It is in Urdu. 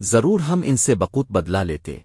ضرور ہم ان سے بقوت بدلا لیتے۔